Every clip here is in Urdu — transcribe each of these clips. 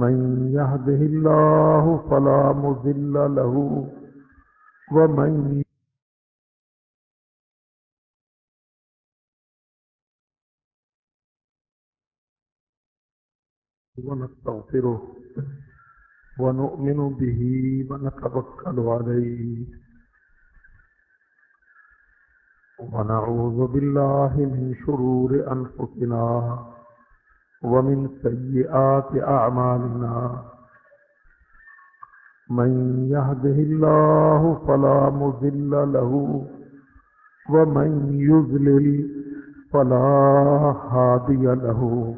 من يهده الله فلا مذل له ومن ونستغفره ونؤمن به ونتوكل عليه ونعوذ بالله من شرور أنفسنا ومن سيئات أعمالنا من يهده الله فلا مذل له ومن يذلل فلا هادي له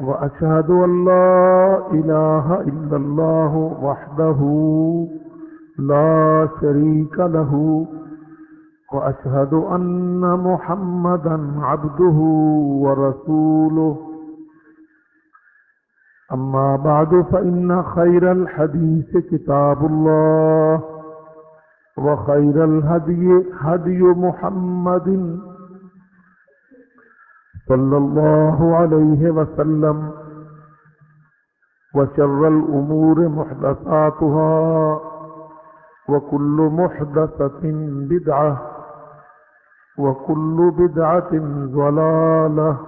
وأشهد أن لا إله إلا الله وحده لا شريك له وأشهد أن محمدا عبده ورسوله. أما بعد فإن خير الحديث كتاب الله وخير الهدي هدي محمد صلى الله عليه وسلم وشر الأمور محدثاتها وكل محدثة بدعة. وكل بدعة ضلالة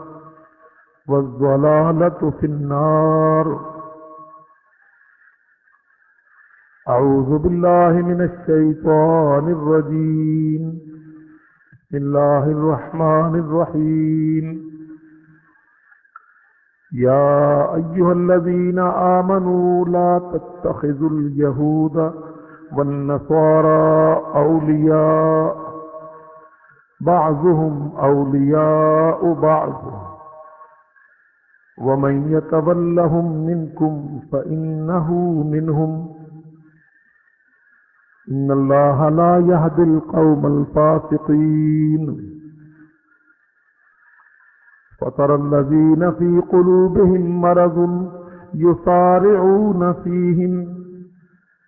والضلالة في النار. أعوذ بالله من الشيطان الرجيم. بسم الله الرحمن الرحيم. يا أيها الذين آمنوا لا تتخذوا اليهود والنصارى أولياء بعضهم أولياء بعض. ومن يتولهم منكم فإنه منهم. إن الله لا يهدي القوم الفاسقين. فترى الذين في قلوبهم مرض يصارعون فيهم.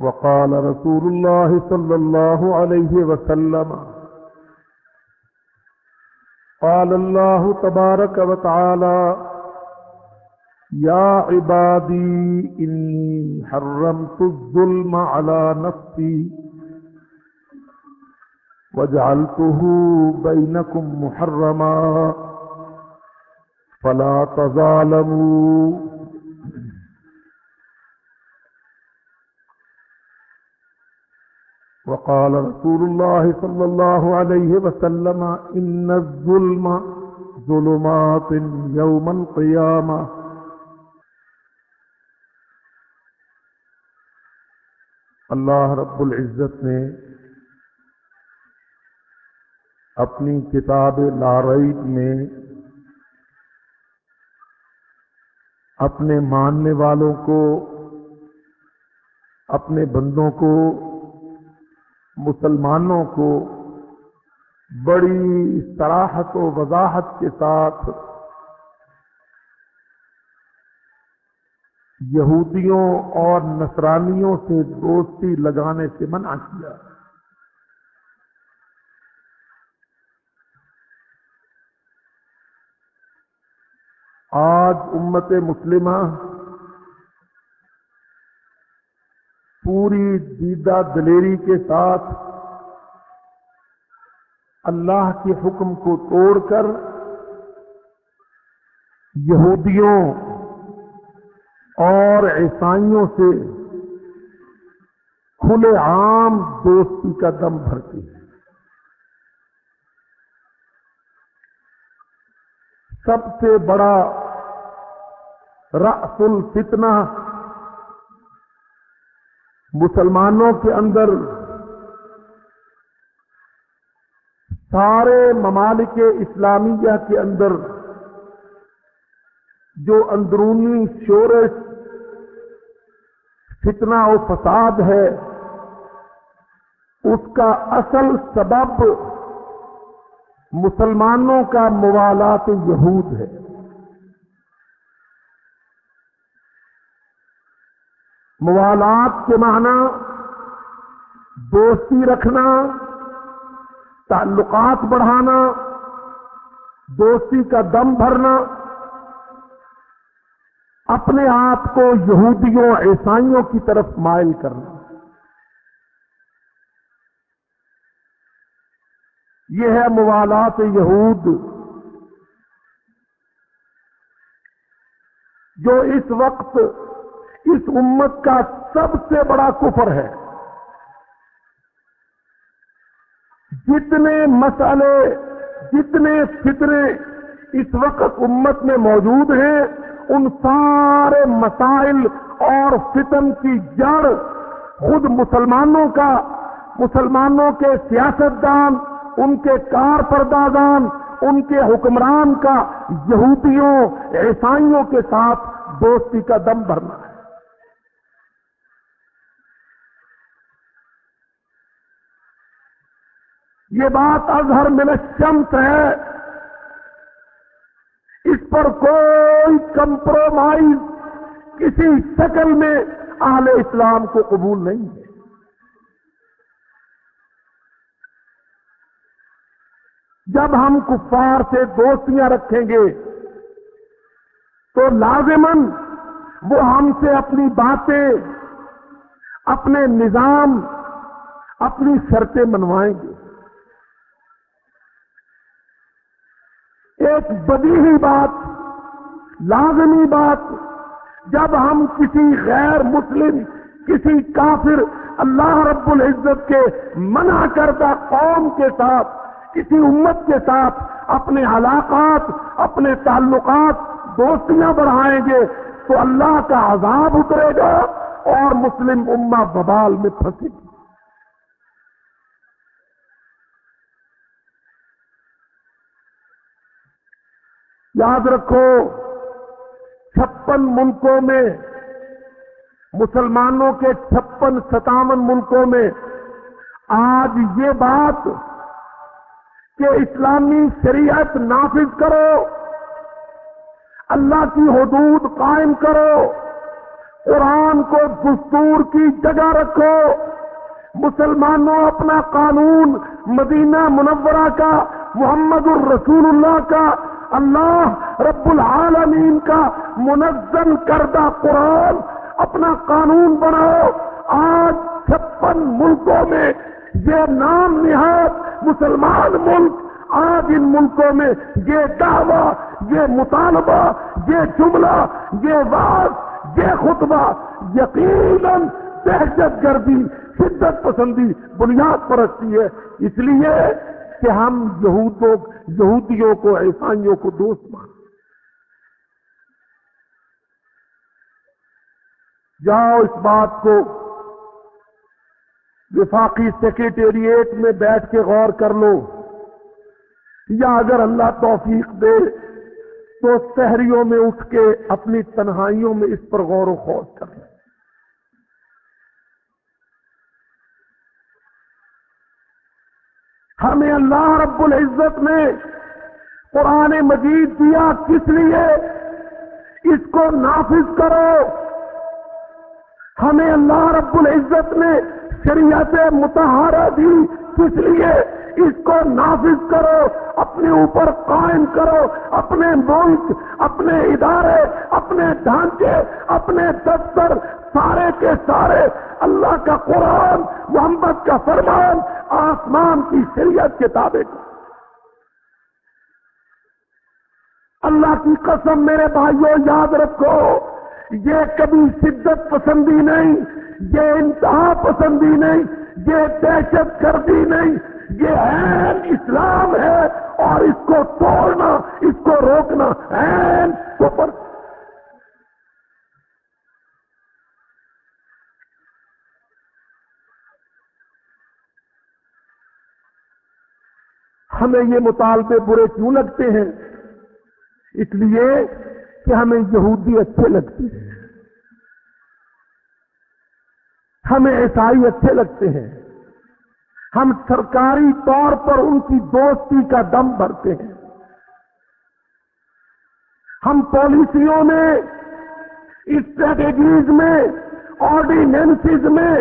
وقال رسول الله صلى الله عليه وسلم، قال الله تبارك وتعالى، يا عبادي، إني حرمت الظلم على نفسي وجعلته بينكم محرما، فلا تظالموا. وقال رسول الله صلى الله عليه وسلم إن الظلم ظلمات يوم القيامة. اللہ رب العزت نے اپنی کتاب لارعید میں اپنے ماننے والوں کو، اپنے بندوں کو مسلمانوں کو بڑی سراحت و وضاحت کے ساتھ یہودیوں اور نصرانیوں سے دوستی لگانے سے منع کیا۔ آج امت مسلمہ پوری دیدہ دلیری کے ساتھ اللہ کے حکم کو توڑ کر یہودیوں اور عیسائیوں سے کھلے عام دوستی کا دم بھرتی ہے۔ سب سے بڑا رأس الفتنہ مسلمانوں کے اندر سارے ممالک اسلامیہ کے اندر جو اندرونی شورش فتنہ و فساد ہے، اس کا اصل سبب مسلمانوں کا موالات یہود ہے۔ موالات کے معنی، دوستی رکھنا، تعلقات بڑھانا، دوستی کا دم بھرنا، اپنے آپ کو یہودیوں، عیسائیوں کی طرف مائل کرنا۔ یہ ہے موالات یہود۔ جو اس وقت اس امت کا سب سے بڑا کفر ہے۔ جتنے مسئلے، جتنے فطرے اس وقت امت میں موجود ہیں، ان سارے مسائل اور فتن کی جڑ خود مسلمانوں کا، مسلمانوں کے سیاستدان، ان کے کار پردازان ان کے حکمران کا یہودیوں، عیسائیوں کے ساتھ دوستی کا دم بھرنا۔ ہے یہ بات اظہر منشمت ہے۔ اس پر کوئی کمپرومائز کسی شکل میں اہل اسلام کو قبول نہیں ہے۔ جب ہم کفار سے دوستیاں رکھیں گے، تو لازمن وہ ہم سے اپنی باتیں، اپنے نظام، اپنی شرطیں منوائیں گے۔ ایک بدی ہی بات، لازمی بات، جب ہم کسی غیر مسلم، کسی کافر، اللہ رب العزت کے منع کردہ قوم کے ساتھ، کسی امت کے ساتھ اپنے علاقات، اپنے تعلقات، دوستیاں بڑھائیں گے تو اللہ کا عذاب اترے گا اور مسلم امہ ببال میں پھنسے گی۔ یاد رکھو، چھپن ملکوں میں، مسلمانوں کے چھپن ستاون ملکوں میں، آج یہ بات کہ اسلامی شریعت نافذ کرو، اللہ کی حدود قائم کرو، قرآن کو دستور کی جگہ رکھو، مسلمانوں اپنا قانون مدینہ منورہ کا، محمد الرسول اللہ کا اللہ رب العالمین کا منظم کردہ قرآن اپنا قانون بناؤ۔ آج چھپن ملکوں میں یہ نام نہاد مسلمان ملک، آج ان ملکوں میں یہ دعویٰ، یہ مطالبہ، یہ جملہ، یہ بات یہ خطبہ یقیناً دہشت گردی، شدت پسندی، بنیاد پر رکھتی ہے۔ اس لیے کہ ہم یہودوں یہودیوں کو، عیسائیوں کو دوست مان جاؤ اس بات کو وفاقی سیکریٹریٹ میں بیٹھ کے غور کر لو۔ یا اگر اللہ توفیق دے تو شہریوں میں اٹھ کے اپنی تنہائیوں میں اس پر غور و خوض کر لیں ہمیں اللہ رب العزت نے قرآن مجید دیا کس لیے؟ اس کو نافذ کرو۔ ہمیں اللہ رب العزت نے شریعت متحرہ دی کس لیے؟ اس کو نافذ کرو، اپنے اوپر قائم کرو، اپنے ملک، اپنے ادارے، اپنے ڈھانچے، اپنے دفتر، سارے کے سارے، اللہ کا قرآن، محمد کا فرمان، آسمان کی شریعت کے تابع۔ اللہ کی قسم میرے بھائیوں یاد رکھو، یہ کبھی شدت پسندی نہیں، یہ انتہا پسندی نہیں، یہ دہشت گردی نہیں۔ یہ این اسلام ہے اور اس کو توڑنا، اس کو روکنا این کفر۔ ہمیں یہ مطالبے برے کیوں لگتے ہیں؟ اس لیے کہ ہمیں یہودی اچھے لگتے ہیں۔ ہمیں عیسائی اچھے لگتے ہیں۔ ہم سرکاری طور پر ان کی دوستی کا دم بھرتے ہیں۔ ہم پالیسیوں میں اسٹریٹجیز میں، آرڈیننسز میں،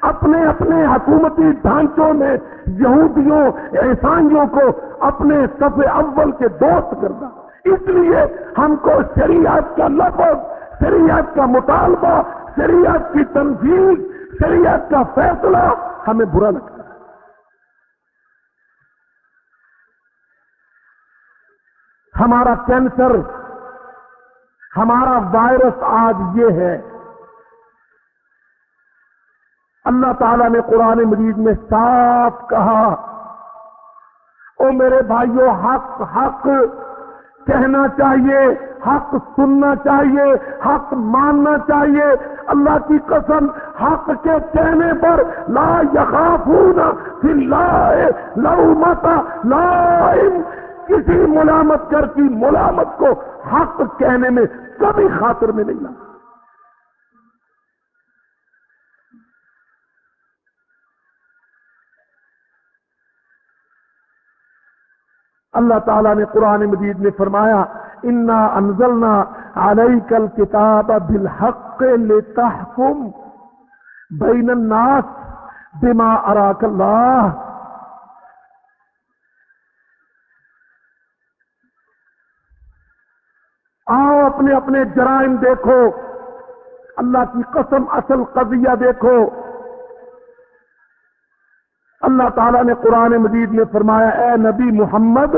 اپنے اپنے حکومتی ڈھانچوں میں یہودیوں، عیسائیوں کو اپنے صف اول کے دوست کرنا اس لیے ہم کو شریعت کا لفظ، شریعت کا مطالبہ، شریعت کی تنظیم شریعت کا فیصلہ ہمیں برا لگتا ہے ہمارا کینسر، ہمارا وائرس آج یہ ہے۔ اللہ تعالیٰ نے قرآن مجید میں صاف کہا، او میرے بھائیوں حق حق کہنا چاہیے، حق سننا چاہیے، حق ماننا چاہیے۔ اللہ کی قسم، حق کے کہنے پر لا یخافون فی اللہ لو متا لا کسی ملامت کر کی ملامت کو حق کہنے میں کبھی خاطر میں نہیں لا اللہ تعالیٰ نے قرآن مجید میں فرمایا، انا انزلنا علیہ کل کتاب بالحق لتحکم بین الناس بما اراک اللہ آؤ اپنے اپنے جرائم دیکھو۔ اللہ کی قسم اصل قضیہ دیکھو۔ اللہ تعالیٰ نے قرآن مجید میں فرمایا، اے نبی محمد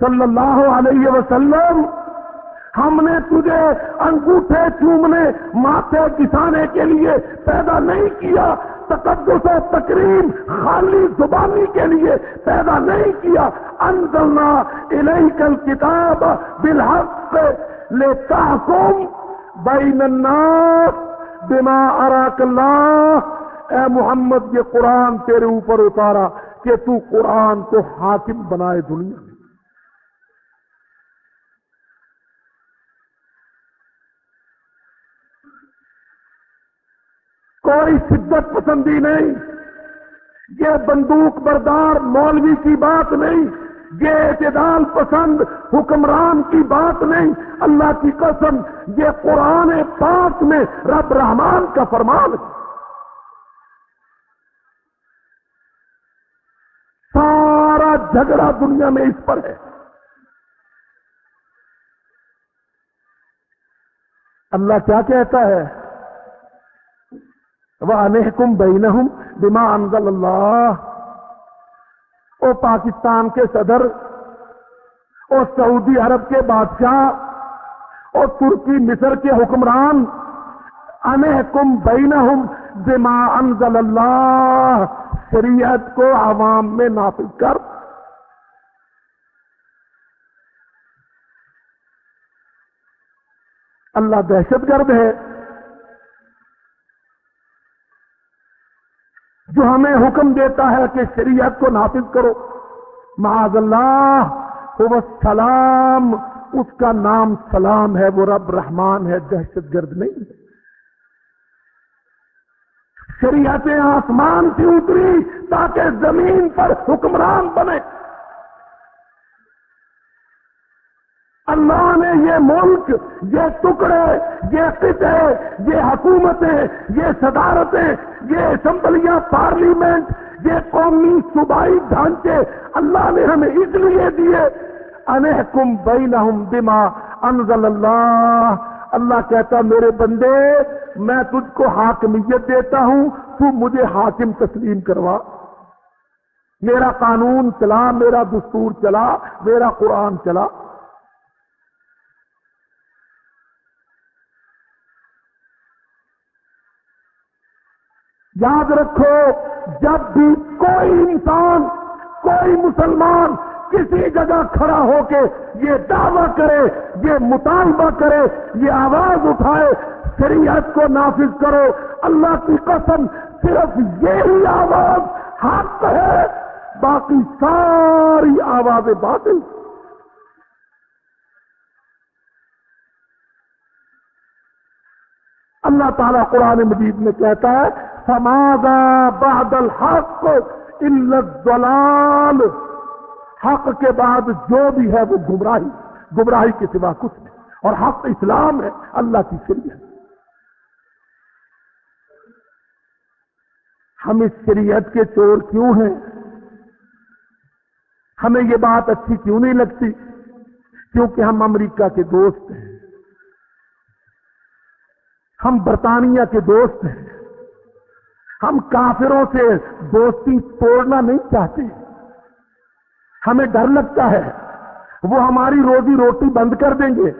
صلی اللہ علیہ وسلم، ہم نے تجھے انگوٹھے چومنے، ماتھے کسانے کے لیے پیدا نہیں کیا۔ تقدس و تقریم خالی زبانی کے لیے پیدا نہیں کیا، انزلنا الیک الکتاب بالحق لتحکم بین الناس بما اراک اللہ۔ اے محمد، یہ قرآن تیرے اوپر اتارا کہ تو قرآن کو حاکم بنائے دنیا۔ کوئی شدت پسندی نہیں، یہ بندوق بردار مولوی کی بات نہیں، یہ اعتدال پسند حکمران کی بات نہیں۔ اللہ کی قسم، یہ قرآن پاک میں رب رحمان کا فرمان ہے۔ سارا جھگڑا دنیا میں اس پر ہے۔ اللہ کیا کہتا ہے؟ وہ انحکم بین بما انزل اللہ او پاکستان کے صدر اور سعودی عرب کے بادشاہ اور ترکی، مصر کے حکمران۔ انحکم بین بما انزل اللہ شریعت کو عوام میں نافذ کر۔ اللہ دہشت گرد ہے۔ جو ہمیں حکم دیتا ہے کہ شریعت کو نافذ کرو۔ معاذ اللہ وہ سلام اس کا نام سلام ہے، وہ رب رحمان ہے، دہشت گرد نہیں۔ ہے شریعتیں آسمان سے اتری تاکہ زمین پر حکمران بنے۔ اللہ نے یہ ملک، یہ ٹکڑے، یہ قطعے، یہ حکومتیں، یہ صدارتیں، یہ اسمبلیاں، پارلیمنٹ، یہ قومی صوبائی ڈھانچے اللہ نے ہمیں اس لیے دیے۔ انحکم بینہم بما انزل اللہ۔ اللہ کہتا میرے بندے، میں تجھ کو حاکمیت دیتا ہوں، تو مجھے حاکم تسلیم کروا۔ میرا قانون چلا، میرا دستور چلا، میرا قرآن چلا۔ یاد رکھو، جب بھی کوئی انسان، کوئی مسلمان کسی جگہ کھڑا ہو کے یہ دعویٰ کرے، یہ مطالبہ کرے، یہ آواز اٹھائے، شریعت کو نافذ کرو، اللہ کی قسم صرف یہی آواز حق ہے، باقی ساری آوازیں باطل۔ اللہ تعالیٰ قرآن مجید میں کہتا ہے سمادا بادل حق الضلال؟ حق کے بعد جو بھی ہے وہ گمراہی گمراہی کے سوا کچھ نہیں۔ اور حق اسلام ہے، اللہ کی شریعت۔ ہم اس شریعت کے چور کیوں ہیں؟ ہمیں یہ بات اچھی کیوں نہیں لگتی؟ کیونکہ ہم امریکہ کے دوست ہیں۔ ہم برطانیہ کے دوست ہیں۔ ہم کافروں سے دوستی توڑنا نہیں چاہتے۔ ہمیں ڈر لگتا ہے۔ وہ ہماری روزی روٹی بند کر دیں گے۔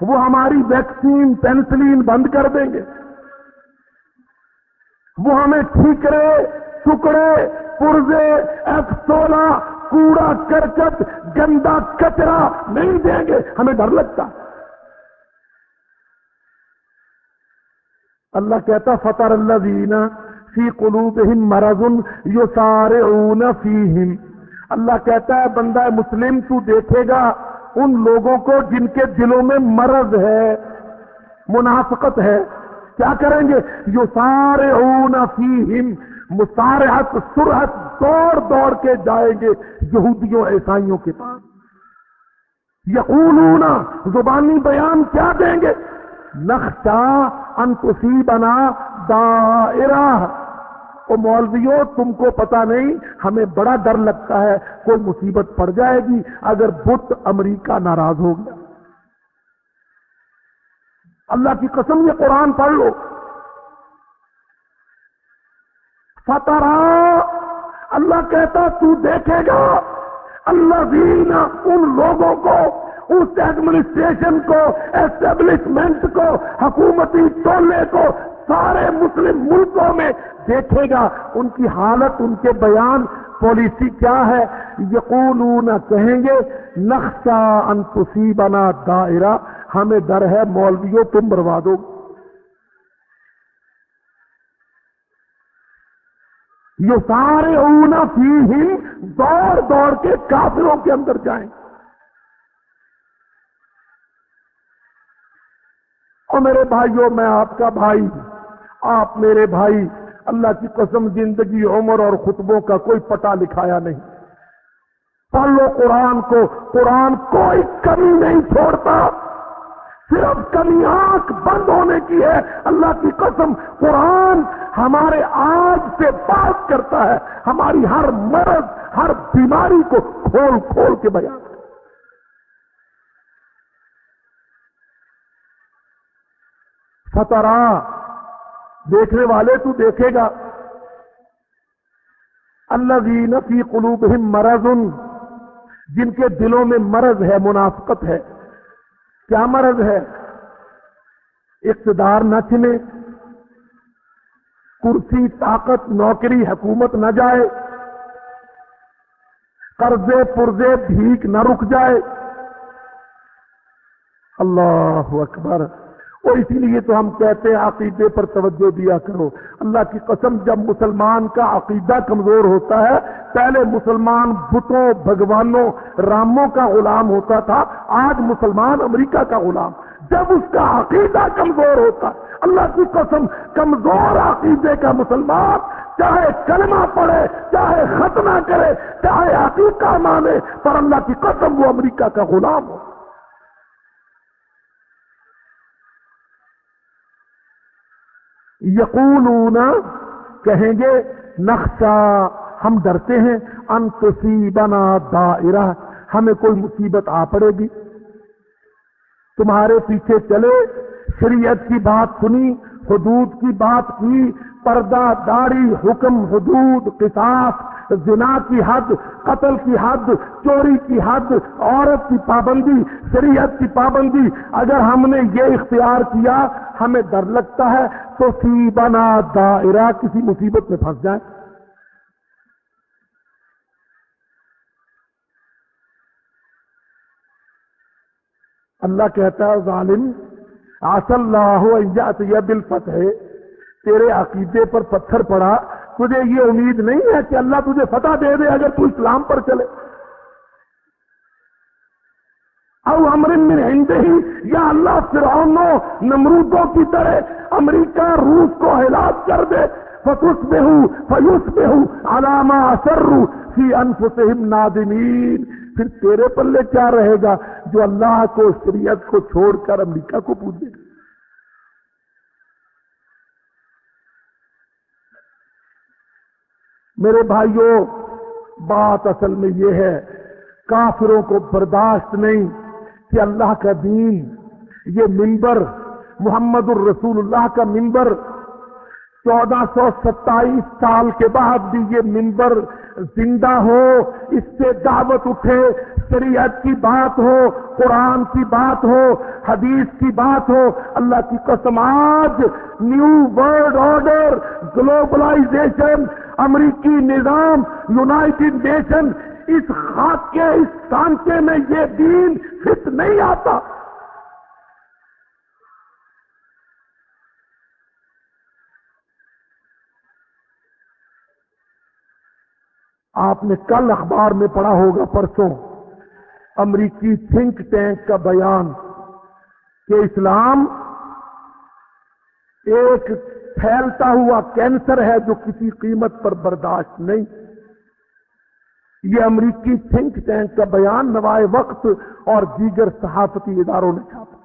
وہ ہماری ویکسین، پینسلین بند کر دیں گے۔ وہ ہمیں ٹھیکرے، ٹکڑے، پرزے، ایف سولہ، کوڑا، کرکٹ، گندا کچرا نہیں دیں گے۔ ہمیں ڈر لگتا۔ اللہ کہتا فتح اللہ دینا فی قلوب مرضن یو سارے اللہ کہتا ہے، بندہ مسلم تو دیکھے گا ان لوگوں کو جن کے دلوں میں مرض ہے، منافقت ہے۔ کیا کریں گے؟ یو سارے فیہم مسارحت سرحت دوڑ دوڑ کے جائیں گے یہودیوں، عیسائیوں کے پاس۔ یقولون، زبانی بیان کیا دیں گے؟ نقشہ انتسی بنا دائرہ۔ او مولویوں تم کو پتا نہیں، ہمیں بڑا ڈر لگتا ہے، کوئی مصیبت پڑ جائے گی اگر بت امریکہ ناراض ہو گیا۔ اللہ کی قسم، یہ قرآن پڑھ لو۔ فتح اللہ کہتا تو دیکھے گا۔ اللہ دین ان لوگوں کو اس ایڈمنسٹریشن کو اسٹیبلشمنٹ کو، حکومتی ٹولے کو سارے مسلم ملکوں میں دیکھے گا۔ ان کی حالت، ان کے بیان پالیسی کیا ہے؟ یقولون، کہیں گے نقشہ انتسی بنا دائرہ۔ ہمیں ڈر ہے، مولویوں، تم بربادو یہ سارے اونا فی ہی دوڑ دوڑ کے کافروں کے اندر جائیں۔ اور میرے بھائیوں، میں آپ کا بھائی آپ میرے بھائی، اللہ کی قسم، زندگی، عمر اور خطبوں کا کوئی پٹا لکھایا نہیں۔ پڑھ لو قرآن کو۔ قرآن کوئی کمی نہیں چھوڑتا۔ صرف کمی آنکھ بند ہونے کی ہے۔ اللہ کی قسم، قرآن ہمارے آج سے بات کرتا ہے۔ ہماری ہر مرض، ہر بیماری کو کھول کھول کے بیان۔ فترا دیکھنے والے تو دیکھے گا۔ اللہ فی قلوبہم مرض، جن کے دلوں میں مرض ہے، منافقت ہے۔ کیا مرض ہے؟ اقتدار نہ چنے۔ کرسی، طاقت، نوکری، حکومت نہ جائے۔ قرضے، پرزے، بھیک نہ رک جائے۔ اللہ اکبر۔ اور اسی لیے تو ہم کہتے ہیں عقیدے پر توجہ دیا کرو۔ اللہ کی قسم، جب مسلمان کا عقیدہ کمزور ہوتا ہے، پہلے مسلمان بتوں، بھگوانوں، راموں کا غلام ہوتا تھا، آج مسلمان امریکہ کا غلام۔ جب اس کا عقیدہ کمزور ہوتا ہے اللہ کی قسم، کمزور عقیدے کا مسلمان چاہے کلمہ پڑھے، چاہے ختمہ کرے، چاہے عقیدہ مانے، پر اللہ کی قسم وہ امریکہ کا غلام ہو۔ یقولون، کہیں گے نقشہ ہم ڈرتے ہیں، ان تصیبنا دائرہ، ہمیں کوئی مصیبت آ پڑے گی۔ تمہارے پیچھے چلے، شریعت کی بات سنی، حدود کی بات کی، پردہ داری حکم، حدود، قصاص، زنا کی حد، قتل کی حد، چوری کی حد، عورت کی پابندی، شریعت کی پابندی۔ اگر ہم نے یہ اختیار کیا ہمیں ڈر لگتا ہے تو سی بنا دائرہ کسی مصیبت میں پھنس جائے اللہ کہتا ہے، ظالم آص اللہ دل فتح تیرے عقیدے پر پتھر پڑا۔ تجھے یہ امید نہیں ہے کہ اللہ تجھے فتح دے دے اگر تو اسلام پر چلے۔ او امرن من ہی یا اللہ فرعونوں نمرودوں کی طرح امریکہ، روس کو ہلاک کر دے فتس بے ہوں فیوس بے ہوں علامہ اثر فی انفسہم نادمین پھر تیرے پلے کیا رہے گا؟ جو اللہ کو، شریعت کو چھوڑ کر امریکہ کو پوچھے گا میرے بھائیوں بات اصل میں یہ ہے، کافروں کو برداشت نہیں کہ اللہ کا دین یہ ممبر محمد الرسول اللہ کا ممبر چودہ سو ستائیس سال کے بعد بھی یہ ممبر زندہ ہو، اس سے دعوت اٹھے، شریعت کی بات ہو، قرآن کی بات ہو، حدیث کی بات ہو، اللہ کی قسم آج نیو ورلڈ آرڈر، گلوبلائزیشن، امریکی نظام، یونائٹڈ نیشن اس خاک کے، اس سانچے میں یہ دین فٹ نہیں آتا۔ آپ نے کل اخبار میں پڑھا ہوگا پرسوں، امریکی تھنک ٹینک کا بیان کہ اسلام ایک پھیلتا ہوا کینسر ہے جو کسی قیمت پر برداشت نہیں۔ یہ امریکی تھنک ٹینک کا بیان نوائے وقت اور دیگر صحافتی اداروں نے چھاپا۔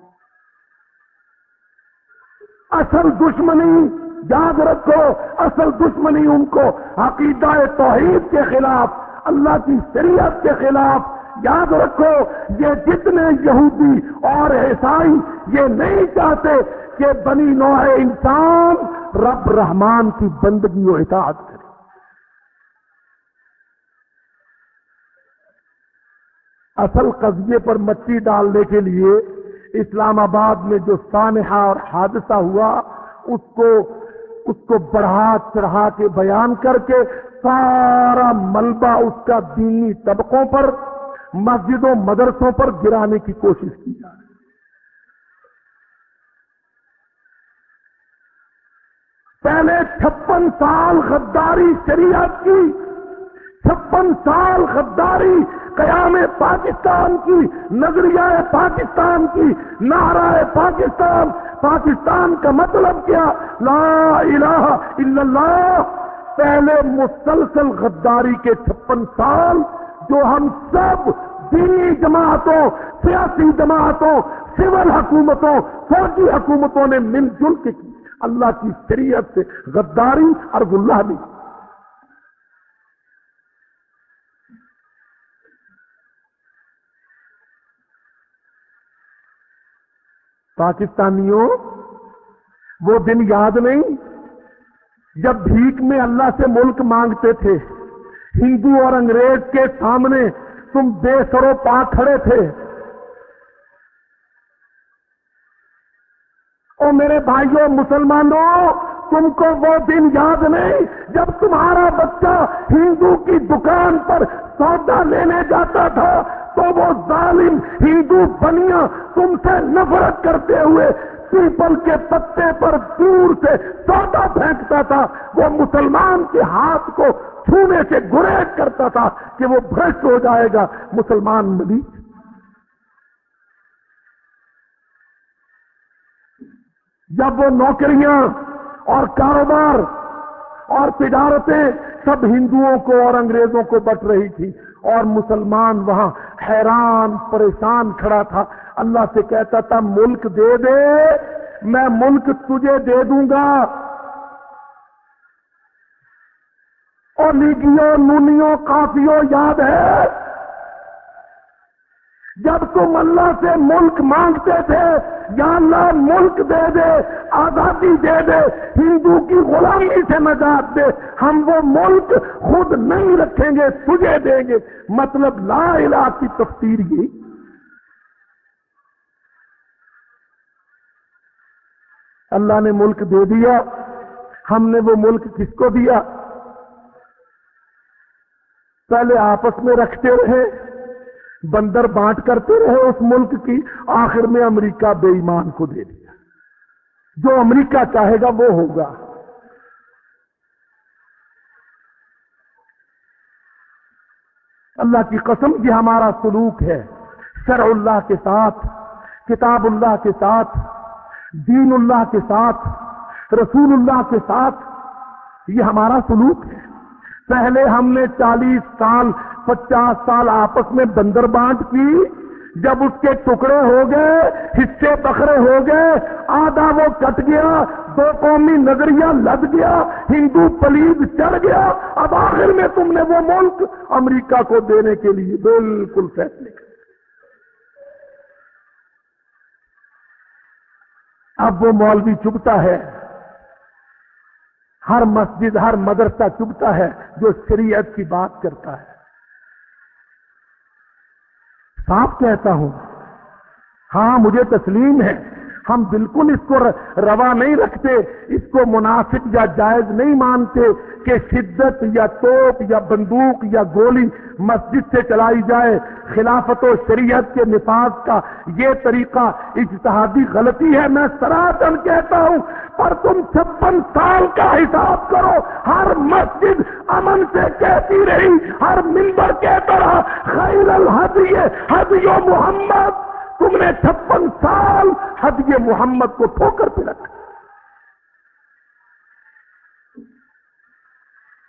اصل دشمنی، یاد رکھو، اصل دشمنی ان کو عقیدہ توحید کے خلاف، اللہ کی شریعت کے خلاف۔ یاد رکھو، یہ جتنے یہودی اور عیسائی، یہ نہیں چاہتے کہ بنی نوع انسان رب رحمان کی بندگی و اطاعت کرے۔ اصل قضیے پر مٹی ڈالنے کے لیے اسلام آباد میں جو سانحہ اور حادثہ ہوا، اس کو اس کو بڑھا چڑھا کے بیان کر کے سارا ملبہ اس کا دینی طبقوں پر، مسجدوں، مدرسوں پر گرانے کی کوشش کی جا رہی پہلے چھپن سال غداری شریعت کی، چھپن سال غداری قیام پاکستان کی، نظریہ پاکستان کی، نعرہ پاکستان پاکستان کا مطلب کیا؟ لا الہ الا اللہ، پہلے مسلسل غداری کے چھپن سال جو ہم سب دینی جماعتوں، سیاسی جماعتوں، سول حکومتوں، فوجی حکومتوں نے مل جل کے کی۔ اللہ کی شریعت سے غداری اور گلہ بھی پاکستانیوں، وہ دن یاد نہیں جب بھیک میں اللہ سے ملک مانگتے تھے، ہندو اور انگریز کے سامنے تم بے سرو پا کھڑے تھے۔ او میرے بھائیوں، مسلمانوں، تم کو وہ دن یاد نہیں جب تمہارا بچہ ہندو کی دکان پر سودا لینے جاتا تھا۔ تو وہ ظالم ہندو بنیا تم سے نفرت کرتے ہوئے پیپل کے پتے پر دور سے سودا پھینکتا تھا۔ وہ مسلمان کے ہاتھ کو چھونے سے گریز کرتا تھا کہ وہ بھرشٹ ہو جائے گا۔ مسلمان ملیچ جب وہ نوکریاں اور کاروبار اور تجارتیں سب ہندوؤں کو اور انگریزوں کو بٹ رہی تھی اور مسلمان وہاں حیران، پریشان کھڑا تھا۔ اللہ سے کہتا تھا، ملک دے دے، میں ملک تجھے دے دوں گا۔ اور لیگیوں نونیوں کافیوں یاد ہے؟ جب تم اللہ سے ملک مانگتے تھے، یا اللہ ملک دے دے، آزادی دے دے، ہندو کی غلامی سے نجات دے، ہم وہ ملک خود نہیں رکھیں گے، تجھے دیں گے۔ مطلب لا الہ کی تفسیر یہ۔ اللہ نے ملک دے دیا۔ ہم نے وہ ملک کس کو دیا؟ پہلے آپس میں رکھتے رہے۔ بندر بانٹ کرتے رہے اس ملک کی، آخر میں امریکہ بے ایمان کو دے دیا۔ جو امریکہ چاہے گا وہ ہوگا۔ اللہ کی قسم، یہ ہمارا سلوک ہے۔ شرع اللہ کے ساتھ، کتاب اللہ کے ساتھ، دین اللہ کے ساتھ، رسول اللہ کے ساتھ۔ یہ ہمارا سلوک ہے۔ پہلے ہم نے چالیس سال پچاس سال آپس میں بندر بانٹ کی، جب اس کے ٹکڑے ہو گئے، حصے بکرے ہو گئے، آدھا وہ کٹ گیا، دو قومی نظریہ لد گیا، ہندو پلیز چڑھ گیا، اب آخر میں تم نے وہ ملک امریکہ کو دینے کے لیے بالکل فیصلے کر اب وہ مولوی چبتا ہے، ہر مسجد، ہر مدرسہ چبتا ہے، جو شریعت کی بات کرتا ہے۔ صاف کہتا ہوں۔ ہاں مجھے تسلیم ہے۔ ہم بالکل اس کو روا نہیں رکھتے، اس کو مناسب یا جائز نہیں مانتے کہ شدت یا توپ یا بندوق یا گولی مسجد سے چلائی جائے۔ خلافت و شریعت کے نفاذ کا یہ طریقہ اجتہادی غلطی ہے۔ میں سراتن کہتا ہوں، پر تم چھپن سال کا حساب کرو، ہر مسجد امن سے کہتی رہی، ہر ممبر کہتا رہا، خیر الحدی حدی محمد۔ تم نے چھپن سال حد محمد کو ٹھوکر پہ رکھا۔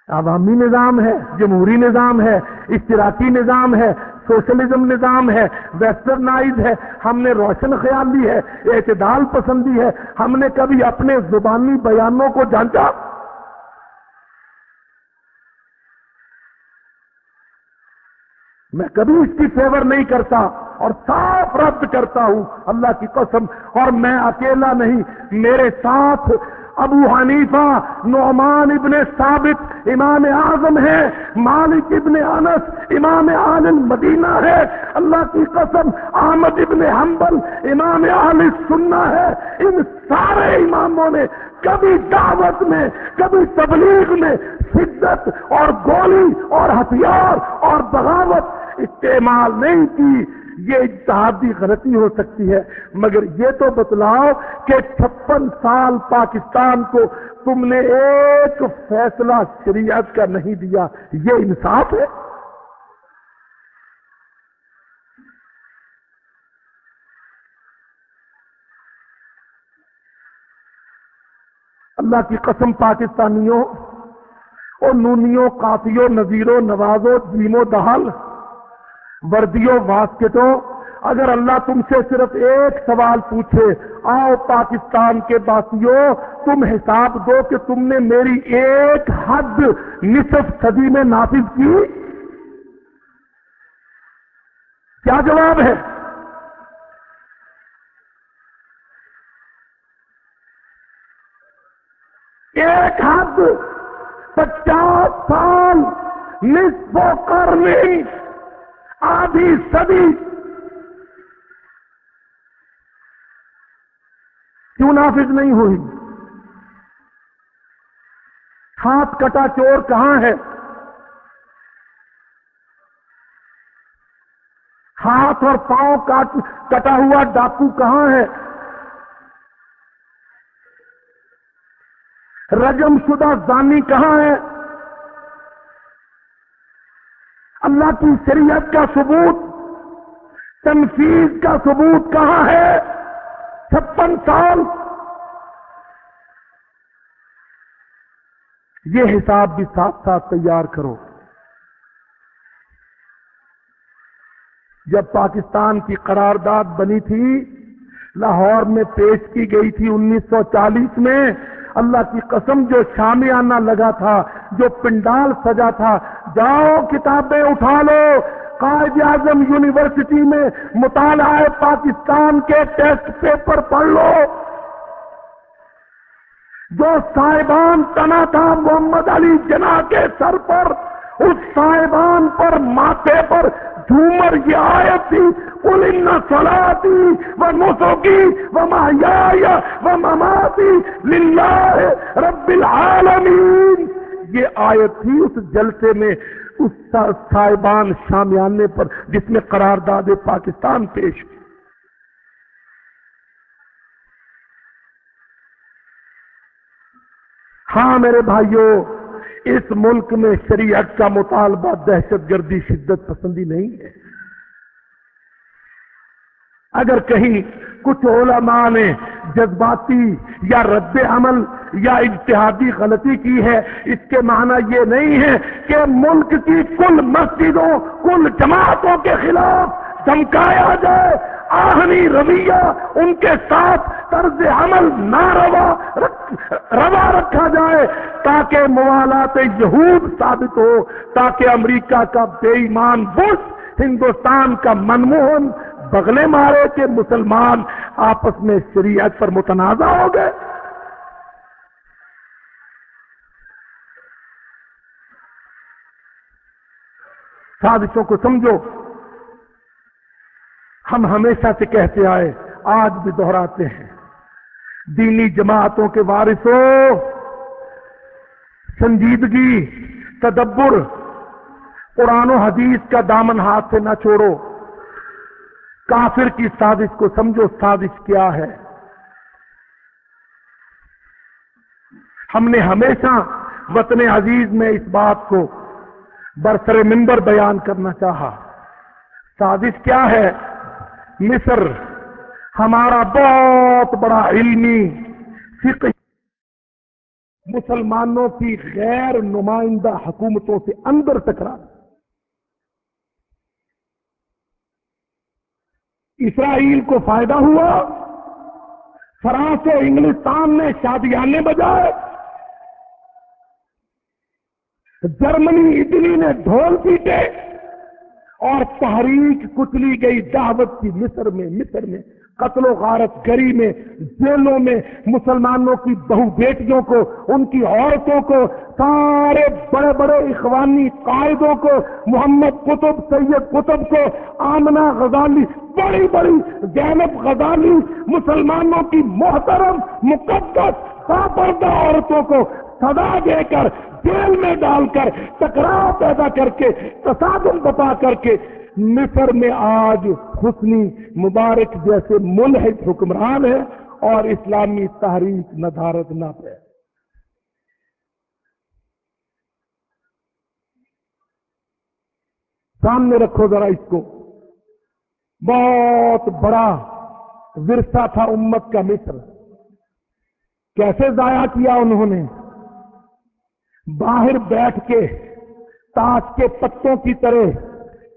عوامی نظام ہے، جمہوری نظام ہے، اشتراکی نظام ہے، سوشلزم نظام ہے، ویسٹرنائز ہے، ہم نے روشن خیال لی ہے، اعتدال پسندی ہے، ہم نے کبھی اپنے زبانی بیانوں کو جانچا۔ میں کبھی اس کی فیور نہیں کرتا اور صاف رد کرتا ہوں۔ اللہ کی قسم، اور میں اکیلا نہیں، میرے ساتھ ابو حنیفہ، نعمان ابن ثابت، امام اعظم ہے، مالک ابن انس، امام عالم مدینہ ہے۔ اللہ کی قسم، احمد ابن حنبل، امام عال سننا ہے۔ ان سارے اماموں نے کبھی دعوت میں، کبھی تبلیغ میں، شدت اور گولی اور ہتھیار اور بغاوت استعمال نہیں کی، یہ اتحادی غلطی ہو سکتی ہے۔ مگر یہ تو بتلاؤ کہ چھپن سال پاکستان کو تم نے ایک فیصلہ شریعت کا نہیں دیا۔ یہ انصاف ہے۔ اللہ کی قسم پاکستانیوں اور نونیوں کافیوں نذیروں، نوازوں جیموں دہل وردیوں واسکٹوں، اگر اللہ تم سے صرف ایک سوال پوچھے، آؤ پاکستان کے باسیوں، تم حساب دو کہ تم نے میری ایک حد نصف صدی میں نافذ کی۔ کیا جواب ہے؟ ایک حد پچاس سال نصف و کرنی آدھی صدی کیوں نافذ نہیں ہوئی؟ ہاتھ کٹا چور کہاں ہے؟ ہاتھ اور پاؤں کٹا ہوا ڈاکو کہاں ہے؟ رجم شدہ زانی کہاں ہے؟ اللہ کی شریعت کا ثبوت، تنفیذ کا ثبوت کہاں ہے؟ چھپن سال۔ یہ حساب بھی ساتھ ساتھ تیار کرو۔ جب پاکستان کی قرارداد بنی تھی، لاہور میں پیش کی گئی تھی انیس سو چالیس میں اللہ کی قسم جو شامیانہ لگا تھا، جو پنڈال سجا تھا، جاؤ کتابیں اٹھا لو۔ قائد اعظم یونیورسٹی میں مطالعہ پاکستان کے ٹیسٹ پیپر پڑھ لو۔ جو صاحبان تنا تھا محمد علی جنا کے سر پر، اس صاحبان پر ماتھے پر جھومر یہ آیت تھی۔ کل ان سلاتی و نسوکی و مایا رب العالمین یہ آیت تھی اس جلسے میں اس صاحبان شامیانے پر جس میں قرارداد پاکستان پیش۔ ہاں میرے بھائیوں اس ملک میں شریعت کا مطالبہ دہشت گردی شدت پسندی نہیں ہے۔ اگر کہیں کچھ علماء نے جذباتی یا رد عمل یا اجتہادی غلطی کی ہے، اس کے معنی یہ نہیں ہے کہ ملک کی کل مسجدوں، کل جماعتوں کے خلاف دمکایا جائے، آہنی رویہ ان کے ساتھ طرز عمل نہ روا روا رکھا جائے تاکہ موالات یہود ثابت ہو، تاکہ امریکہ کا بے ایمان بش، ہندوستان کا منموہن بغلے مارے کہ مسلمان آپس میں شریعت پر متنازع ہو گئے۔ سازشوں کو سمجھو۔ ہم ہمیشہ سے کہتے آئے، آج بھی دہراتے ہیں۔ دینی جماعتوں کے وارثوں، سنجیدگی، تدبر، قرآن و حدیث کا دامن ہاتھ سے نہ چھوڑو۔ کافر کی سازش کو سمجھو، سازش کیا ہے؟ ہم نے ہمیشہ وطن عزیز میں اس بات کو برسر ممبر بیان کرنا چاہا۔ سازش کیا ہے؟ مصر، ہمارا بہت بڑا علمی فقہ مسلمانوں کی غیر نمائندہ حکومتوں سے اندر ٹکرا۔ اسرائیل کو فائدہ ہوا۔ فرانس و انگلستان نے شادیانے بجائے۔ جرمنی، اٹلی نے ڈھول پیٹے اور تحریک کچلی گئی دعوت کی مصر میں مصر میں۔ قتل و غارت گری میں، جیلوں میں مسلمانوں کی بہو بیٹیوں کو، ان کی عورتوں کو، سارے بڑے بڑے اخوانی قائدوں کو، محمد قطب، سید قطب کو آمنا غزالی، بڑی بڑی زینب غزالی، مسلمانوں کی محترم، مقدس، ساپردہ عورتوں کو سدا دے کر، جیل میں ڈال کر، ٹکراؤ پیدا کر کے، تصادم بتا کر کے مصر میں آج حسنی مبارک جیسے ملحد حکمران ہے اور اسلامی تحریک ندارت نہ پہ سامنے رکھو ذرا اس کو۔ بہت بڑا ورثہ تھا امت کا مصر۔ کیسے ضائع کیا انہوں نے؟ باہر بیٹھ کے تاش کے پتوں کی طرح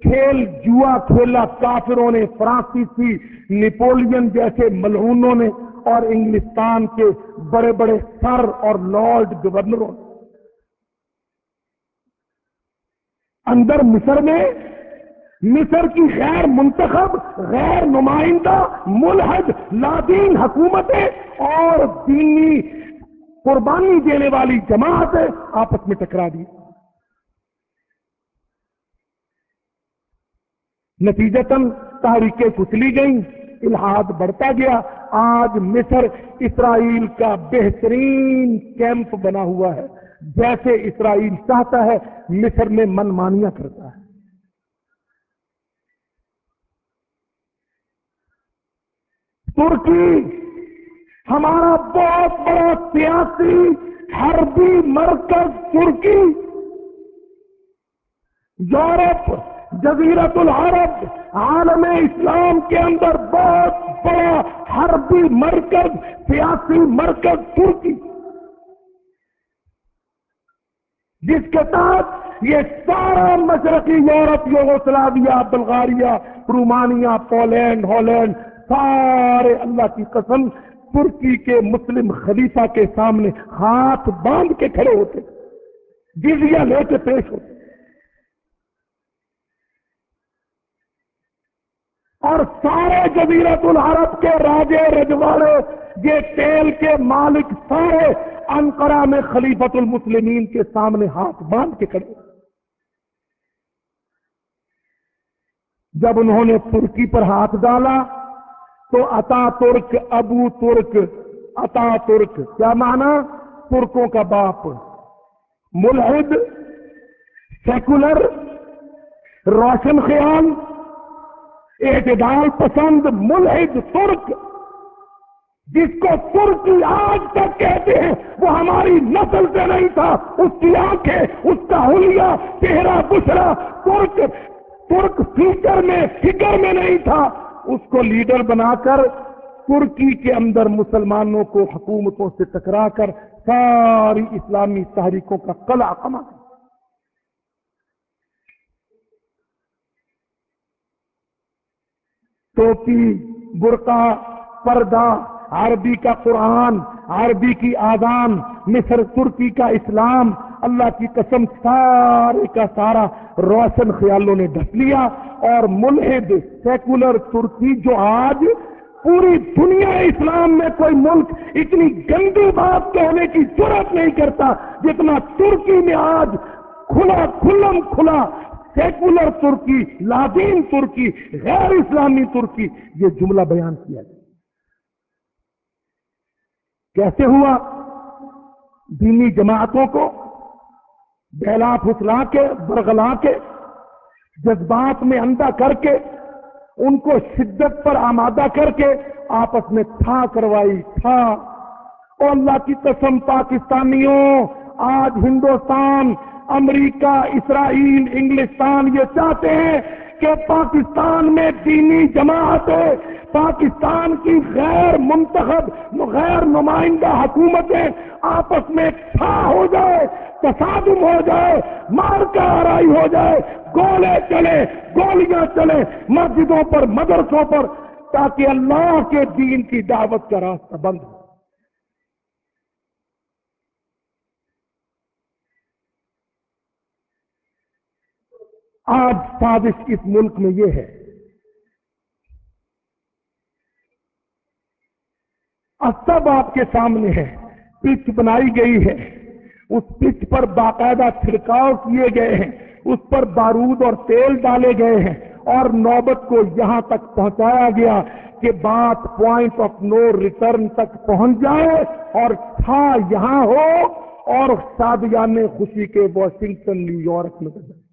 کھیل جوا کھیلا کافروں نے فرانسیسی نیپولین جیسے ملعونوں نے اور انگلستان کے بڑے بڑے سر اور لارڈ گورنروں نے۔ اندر مصر میں، مصر کی غیر منتخب، غیر نمائندہ ملحد لادین حکومتیں اور دینی قربانی دینے والی جماعت آپس میں ٹکرا دی۔ نتیجتاً تاریخیں کچلی گئیں، الحاد بڑھتا گیا۔ آج مصر اسرائیل کا بہترین کیمپ بنا ہوا ہے۔ جیسے اسرائیل چاہتا ہے، مصر میں من مانیاں کرتا ہے۔ ترکی، ہمارا بہت بڑا سیاسی حربی مرکز ترکی۔ یورپ جزیرت العرب عالم اسلام کے اندر بہت بڑا حربی مرکز، سیاسی مرکز ترکی، جس کے تحت یہ سارا مشرقی Europe Yugoslavia Bulgaria, Romania, Poland, Holland, سارے اللہ کی قسم ترکی کے مسلم خلیفہ کے سامنے ہاتھ باندھ کے کھڑے ہوتے، جزیہ لے کے پیش ہوتے۔ اور سارے جزیرت العرب کے راجے رجواڑے یہ تیل کے مالک سارے انقرا میں خلیفت المسلمین کے سامنے ہاتھ باندھ کے کھڑے۔ جب انہوں نے ترکی پر ہاتھ ڈالا تو اتا ترک، ابو ترک اتا ترک، کیا مانا ترکوں کا باپ۔ ملحد، سیکولر، روشن خیال اعتدال پسند ملحد ترک، جس کو ترکی آج تک کہتے ہیں، وہ ہماری نسل سے نہیں تھا، اس کی آنکھیں، اس کا حلیہ، چہرہ بشرا ترک ترک فیچر میں، فکر میں نہیں تھا۔ اس کو لیڈر بنا کر ترکی کے اندر مسلمانوں کو حکومتوں سے ٹکرا کر ساری اسلامی تحریکوں کا قلع کما ٹوپی، برقع، پردہ، عربی کا قرآن، عربی کی آزان مصر، ترکی کا اسلام، اللہ کی قسم سارے کا سارا روشن خیالوں نے ڈھک لیا اور ملحد، سیکولر ترکی جو آج پوری دنیا اسلام میں کوئی ملک اتنی گندی بات کہنے کی ضرورت نہیں کرتا جتنا ترکی میں آج کھلا کھلم کھلا سیکولر ترکی لادین ترکی، غیر اسلامی ترکی، یہ جملہ بیان کیا گیا۔ کیسے ہوا؟ دینی جماعتوں کو بہلا پھسلا کے برگلا کے، جذبات میں اندھا کر کے، ان کو شدت پر آمادہ کر کے آپس میں تھا کروائی تھا۔ اور اللہ کی قسم، پاکستانیوں، آج ہندوستان امریکہ، اسرائیل، انگلستان، یہ چاہتے ہیں کہ پاکستان میں دینی جماعت، پاکستان کی غیر منتخب، غیر نمائندہ حکومتیں آپس میں تھا ہو جائے، تصادم ہو جائے، مار کا آرائی ہو جائے، گولے چلے گولیاں چلے مسجدوں پر، مدرسوں پر، تاکہ اللہ کے دین کی دعوت کا راستہ بند ہو۔ آج سازش اس ملک میں یہ ہے۔ سب آپ کے سامنے ہے۔ پچ بنائی گئی ہے۔ اس پچ پر باقاعدہ چھڑکاؤ کیے گئے ہیں۔ اس پر بارود اور تیل ڈالے گئے ہیں۔ اور نوبت کو یہاں تک پہنچایا گیا کہ بات پوائنٹ آف نو ریٹرن تک پہنچ جائے اور تھا یہاں ہو اور شادیان خوشی کے واشنگٹن نیو یارک میں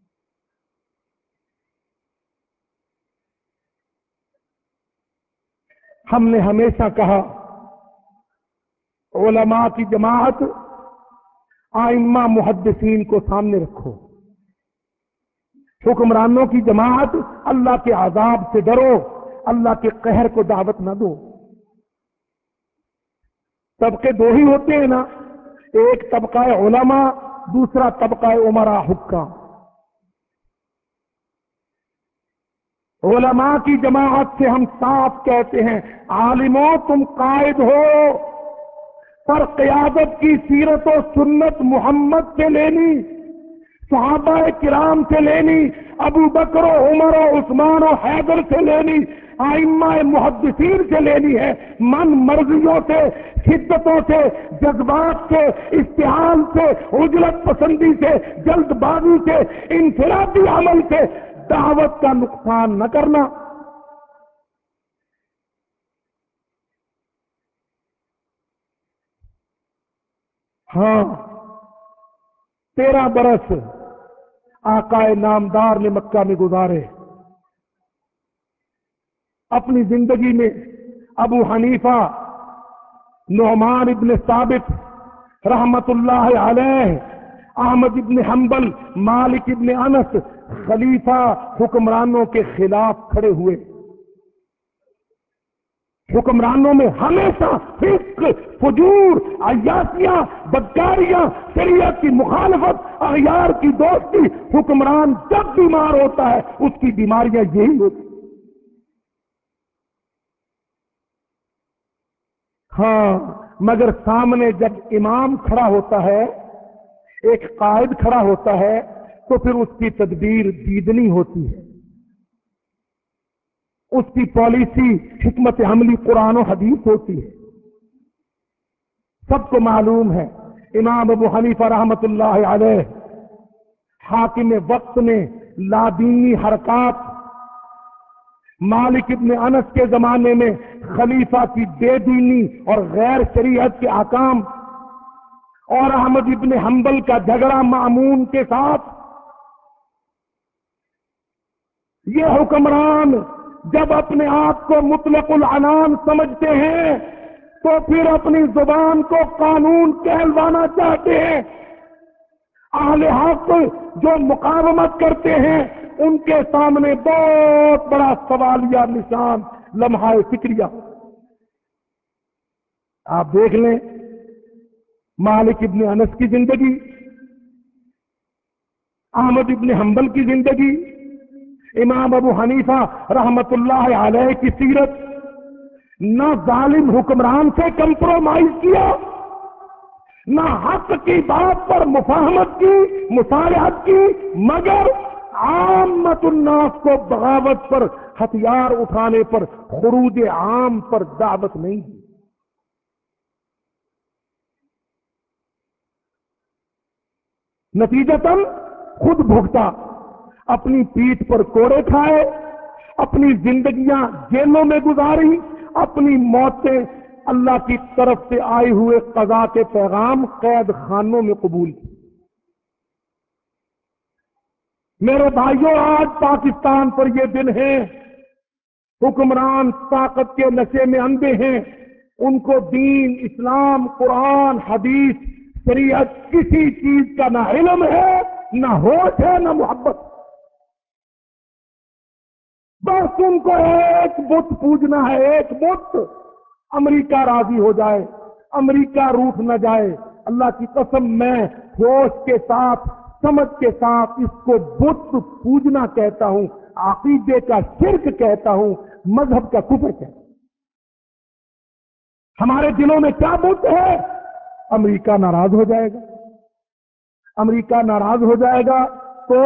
ہم نے ہمیشہ کہا، علماء کی جماعت آئمہ محدثین کو سامنے رکھو۔ حکمرانوں کی جماعت اللہ کے عذاب سے ڈرو، اللہ کے قہر کو دعوت نہ دو۔ طبقے دو ہی ہوتے ہیں نا، ایک طبقہ علماء، دوسرا طبقہ عمرہ حکام۔ علماء کی جماعت سے ہم صاف کہتے ہیں عالموں تم قائد ہو۔ پر قیادت کی سیرت و سنت محمد سے لینی، صحابہ کرام سے لینی، ابو بکر و عمر و عثمان و حیدر سے لینی آئمہ محدثین سے لینی ہے۔ من مرضیوں سے، شدتوں سے، جذبات سے اشتہار سے اجرت پسندی سے، جلد بازی سے، انفرادی عمل سے دعوت کا نقصان نہ کرنا۔ ہاں تیرہ برس آقائے نامدار نے مکہ میں گزارے۔ اپنی زندگی میں ابو حنیفہ، نعمان ابن ثابت رحمت اللہ علیہ، احمد ابن حنبل، مالک ابن انس خلیفہ حکمرانوں کے خلاف کھڑے ہوئے۔ حکمرانوں میں ہمیشہ فکر فجور، عیاسیاں، بدکاریاں شریعت کی مخالفت، اغیار کی دوستی، حکمران جب بیمار ہوتا ہے اس کی بیماریاں یہی ہوتی ہاں مگر سامنے جب امام کھڑا ہوتا ہے، ایک قائد کھڑا ہوتا ہے تو پھر اس کی تدبیر دیدنی ہوتی ہے۔ اس کی پالیسی حکمت عملی قرآن و حدیث ہوتی ہے۔ سب کو معلوم ہے، امام ابو حنیفہ رحمت اللہ علیہ حاکم وقت میں لادینی حرکات، مالک ابن انس کے زمانے میں خلیفہ کی بے دینی اور غیر شریعت کے آکام اور احمد ابن حنبل کا جھگڑا معمون کے ساتھ یہ حکمران جب اپنے آپ کو مطلق العنان سمجھتے ہیں، تو پھر اپنی زبان کو قانون کہلوانا چاہتے ہیں۔ اہل حق جو مقاومت کرتے ہیں، ان کے سامنے بہت بڑا سوالیہ نشان، لمحہ فکریہ۔ آپ دیکھ لیں، مالک ابن انس کی زندگی، احمد ابن حنبل کی زندگی امام ابو حنیفہ رحمت اللہ علیہ کی سیرت، نہ ظالم حکمران سے کمپرومائز کیا، نہ حق کی بات پر مفاہمت کی، مصالحت کی، مگر عامت الناس کو بغاوت پر ہتھیار اٹھانے پر، خروج عام پر دعوت نہیں دی۔ نتیجتاً خود بھگتا۔ اپنی پیٹ پر کوڑے کھائے، اپنی زندگیاں جیلوں میں گزاری، اپنی موتیں اللہ کی طرف سے آئے ہوئے قضا کے پیغام قید خانوں میں قبول کی۔ میرے بھائیوں، آج پاکستان پر یہ دن ہے حکمران طاقت کے نشے میں اندھے ہیں۔ ان کو دین، اسلام، قرآن، حدیث، شریعت کسی چیز کا نہ علم ہے، نہ ہوش ہے، نہ محبت۔ بس ان کو ایک بت پوجنا ہے، ایک بت۔ امریکہ راضی ہو جائے، امریکہ روٹ نہ جائے۔ اللہ کی قسم، میں ہوش کے ساتھ، سمجھ کے ساتھ اس کو بت پوجنا کہتا ہوں، عقیدے کا شرک کہتا ہوں، مذہب کا کفر کہتا ہوں۔ ہمارے دلوں میں کیا بت ہے؟ امریکہ ناراض ہو جائے گا۔ امریکہ ناراض ہو جائے گا تو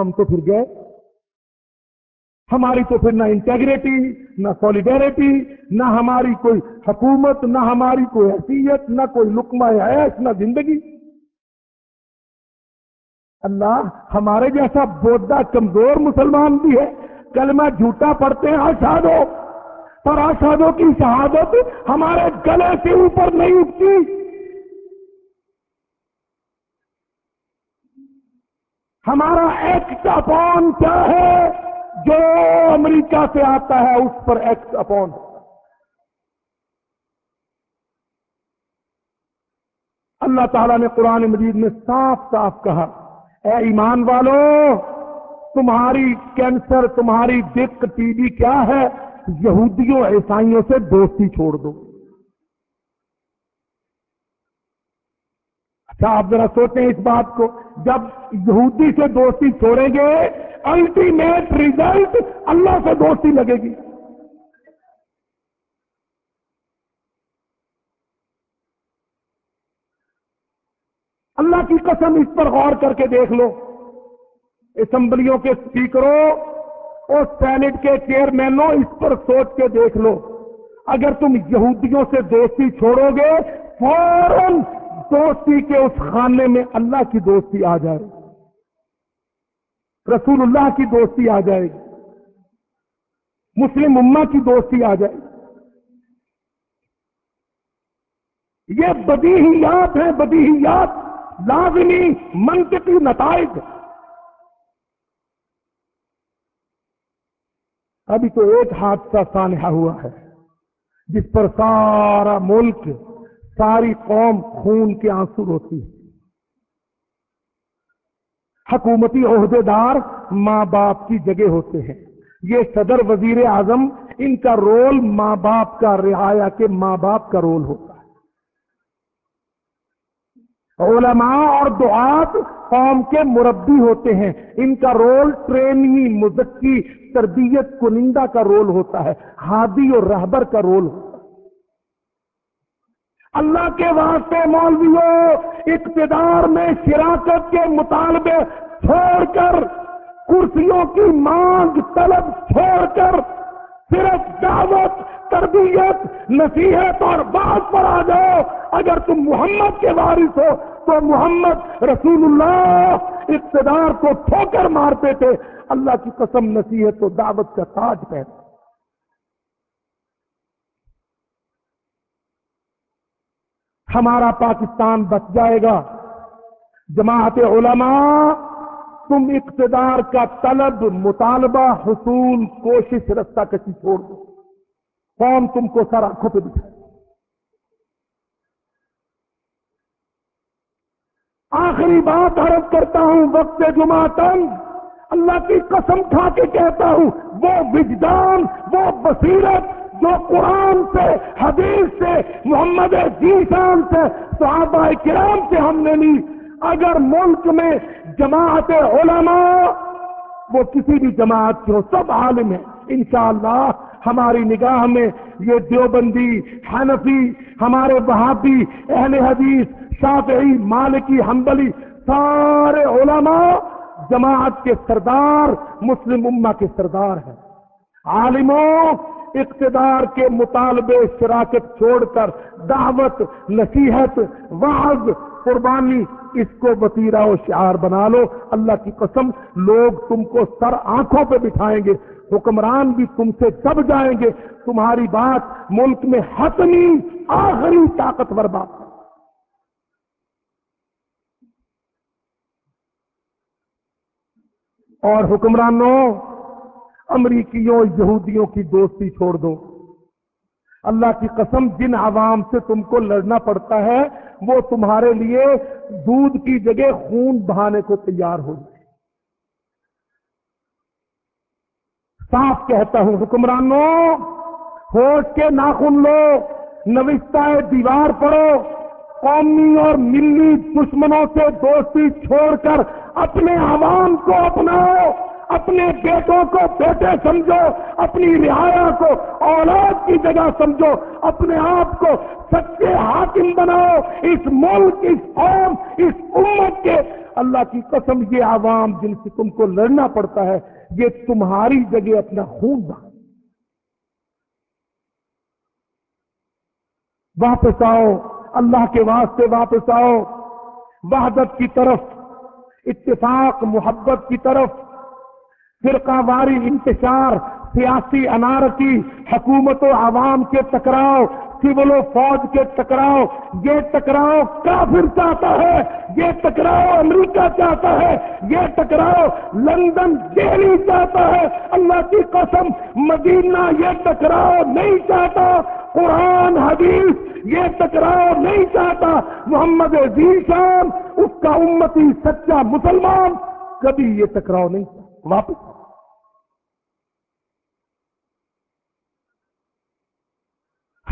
ہم تو پھر گئے۔ ہماری تو پھر نہ انٹیگریٹی، نہ سولیڈیرٹی نہ ہماری کوئی حکومت، نہ ہماری کوئی حیثیت، نہ کوئی لکمہ عیش، نہ زندگی۔ اللہ ہمارے جیسا بودا کمزور مسلمان بھی ہے۔ کلمہ جھوٹا پڑتے ہیں آشادوں پر آشادوں کی شہادت ہمارے گلے سے اوپر نہیں اٹھتی۔ ہمارا ایکٹ اپون کیا ہے؟ جو امریکہ سے آتا ہے، اس پر ایکس اپون اللہ تعالیٰ نے قرآن مجید میں صاف صاف کہا، اے ایمان والو، تمہاری کینسر، تمہاری دق، ٹی بی کیا ہے؟ یہودیوں، عیسائیوں سے دوستی چھوڑ دو۔ اچھا آپ ذرا سوچیں اس بات کو؟ جب یہودی سے دوستی چھوڑیں گے الٹیمیٹ ریزلٹ اللہ سے دوستی لگے گی۔ اللہ کی قسم اس پر غور کر کے دیکھ لو۔ اسمبلیوں کے اسپیکروں اور سینٹ کے چیئرمینوں اس پر سوچ کے دیکھ لو۔ اگر تم یہودیوں سے دوستی چھوڑو گے، فوراً دوستی کے اس خانے میں اللہ کی دوستی آ جائے رسول اللہ کی دوستی آ جائے گی، مسلم اما کی دوستی آ جائے گی۔ یہ بدی ہی یاد ہے، بدی ہی یاد، لازمی منطقی نتائج۔ ابھی تو ایک حادثہ سانحہ ہوا ہے، جس پر سارا ملک ساری قوم خون کے آنسو روتی ہے۔ حکومتی عہدے دار ماں باپ کی جگہ ہوتے ہیں۔ یہ صدر وزیر اعظم ان کا رول ماں باپ کا رعایا کے ماں باپ کا رول ہوتا ہے۔ علماء اور دعات قوم کے مربی ہوتے ہیں۔ ان کا رول ٹرینی مزکی تربیت کنندہ کا رول ہوتا ہے۔ ہادی اور رہبر کا رول ہوتا ہے۔ اللہ کے واسطے مولویوں، اقتدار میں شراکت کے مطالبے چھوڑ کر، کرسیوں کی مانگ طلب چھوڑ کر صرف دعوت، تربیت، نصیحت اور بات پر آ جاؤ۔ اگر تم محمد کے وارث ہو، تو محمد رسول اللہ اقتدار کو ٹھوکر مارتے تھے۔ اللہ کی قسم نصیحت و دعوت کا تاج پہنتے ہمارا پاکستان بچ جائے گا۔ جماعت علماء، تم اقتدار کا طلب، مطالبہ، حصول، کوشش رستہ کسی چھوڑ دو۔ قوم تم کو سر آنکھوں پہ دکھائے آخری بات عرض کرتا ہوں، وقت جمعہ تن اللہ کی قسم کھا کے کہتا ہوں، وہ وجدان، وہ بصیرت جو قرآن سے، حدیث سے، محمد جیسان سے، صحابہ کرام سے ہم نے لی۔ اگر ملک میں جماعت علماء، وہ کسی بھی جماعت کی ہو، سب عالم ہیں۔ انشاءاللہ ہماری نگاہ میں یہ دیوبندی، حنفی، ہمارے وہابی، اہل حدیث، شافعی، مالکی، حنبلی، سارے علماء جماعت کے سردار، مسلم امہ کے سردار ہیں۔ عالموں اقتدار کے مطالبے شراکت چھوڑ کر دعوت، نصیحت، وعظ، قربانی، اس کو وسیرہ و شعار بنا لو۔ اللہ کی قسم، لوگ تم کو سر آنکھوں پہ بٹھائیں گے، حکمران بھی تم سے دب جائیں گے۔ تمہاری بات ملک میں حتمی، آخری طاقتور بات اور حکمرانوں امریکیوں، یہودیوں کی دوستی چھوڑ دو۔ اللہ کی قسم، جن عوام سے تم کو لڑنا پڑتا ہے، وہ تمہارے لیے دودھ کی جگہ خون بہانے کو تیار ہو جائے۔ صاف کہتا ہوں، حکمرانوں، ہوش کے ناخن لو، نوشتہ دیوار پڑو قومی اور ملی دشمنوں سے دوستی چھوڑ کر اپنے عوام کو اپناؤ۔ اپنے بیٹوں کو بیٹے سمجھو، اپنی رعایا کو اولاد کی جگہ سمجھو، اپنے آپ کو سچے حاکم بناؤ، اس ملک، اس قوم، اس امت کے۔ اللہ کی قسم، یہ عوام جن سے تم کو لڑنا پڑتا ہے، یہ تمہاری جگہ اپنا خون بہ واپس آؤ، اللہ کے واسطے واپس آؤ۔ وحدت کی طرف، اتفاق، محبت کی طرف۔ فرقہ واری انتشار، سیاسی انارکی، حکومت و عوام کے ٹکراؤ، سول و فوج کے ٹکراؤ، یہ ٹکراؤ کافر چاہتا ہے، یہ ٹکراؤ امریکہ چاہتا ہے، یہ ٹکراؤ لندن دہلی چاہتا ہے۔ اللہ کی قسم، مدینہ یہ ٹکراؤ نہیں چاہتا، قرآن، حدیث یہ ٹکراؤ نہیں چاہتا۔ محمد شام اس کا امتی سچا مسلمان کبھی یہ ٹکراؤ نہیں چاہتا، واپس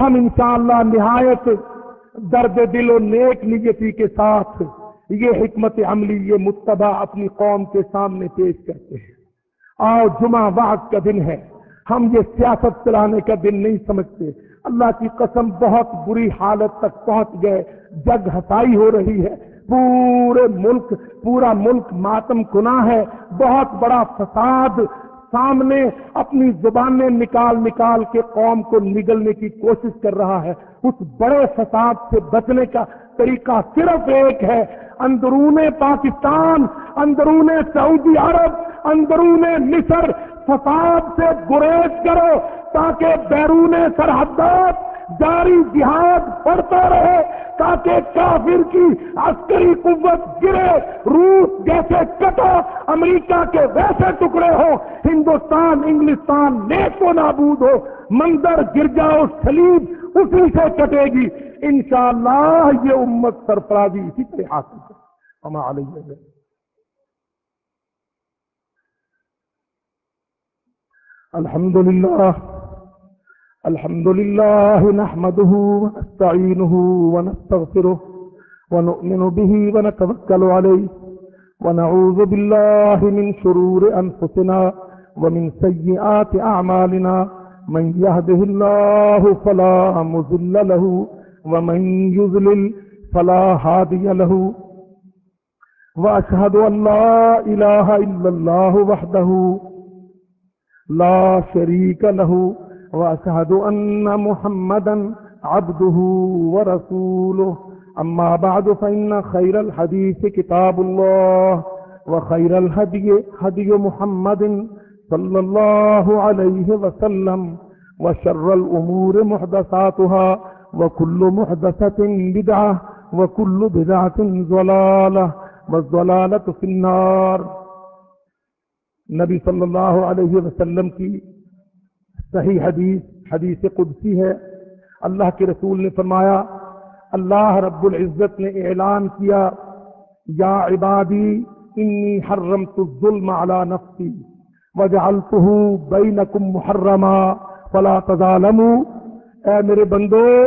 ہم انشاءاللہ نہایت درد دل و نیک نیتی کے ساتھ یہ حکمت عملی، یہ متبع اپنی قوم کے سامنے پیش کرتے ہیں۔ آؤ جمعہ وعد کا دن ہے۔ ہم یہ سیاست چلانے کا دن نہیں سمجھتے۔ اللہ کی قسم بہت بری حالت تک پہنچ گئے۔ جگ ہسائی ہو رہی ہے۔ پورے ملک، پورا ملک ماتم کنا ہے۔ بہت بڑا فساد سامنے اپنی زبانیں نکال نکال کے قوم کو نگلنے کی کوشش کر رہا ہے۔ اس بڑے فساد سے بچنے کا طریقہ صرف ایک ہے۔ اندرون پاکستان، اندرون سعودی عرب، اندرون مصر، فساد سے گریز کرو تاکہ بیرون سرحدات جاری جہاد بڑھتا رہے تاکہ کافر کی عسکری قوت گرے، روس جیسے کٹا امریکہ کے ویسے ٹکڑے ہو ہندوستان، انگلستان نیک و نابود ہو مندر گر جاؤ سلیب اسی سے کٹے گی۔ انشاءاللہ یہ امت سرفرازی اسی طرح حاصل ہے ہم علیہ الحمد للہ الحمد لله نحمده ونستعينه ونستغفره ونؤمن به ونتوكل عليه ونعوذ بالله من شرور أنفسنا ومن سيئات أعمالنا من يهده الله فلا مزل له ومن يذلل فلا هادي له وأشهد أن لا إله إلا الله وحده لا شريك له وأشهد أن محمدا عبده ورسوله. أما بعد فإن خير الحديث كتاب الله وخير الهدي هدي محمد صلى الله عليه وسلم وشر الأمور محدثاتها وكل محدثة بدعة وكل بدعة ضلالة والضلالة في النار. نبی صلی اللہ علیہ وسلم کی صحیح حدیث حدیث قدسی ہے۔ اللہ کے رسول نے فرمایا، اللہ رب العزت نے اعلان کیا، یا عبادی، انی حرمت الظلم على نفسی، وجعلته بینکم محرما، فلا تظالموا اے میرے بندو،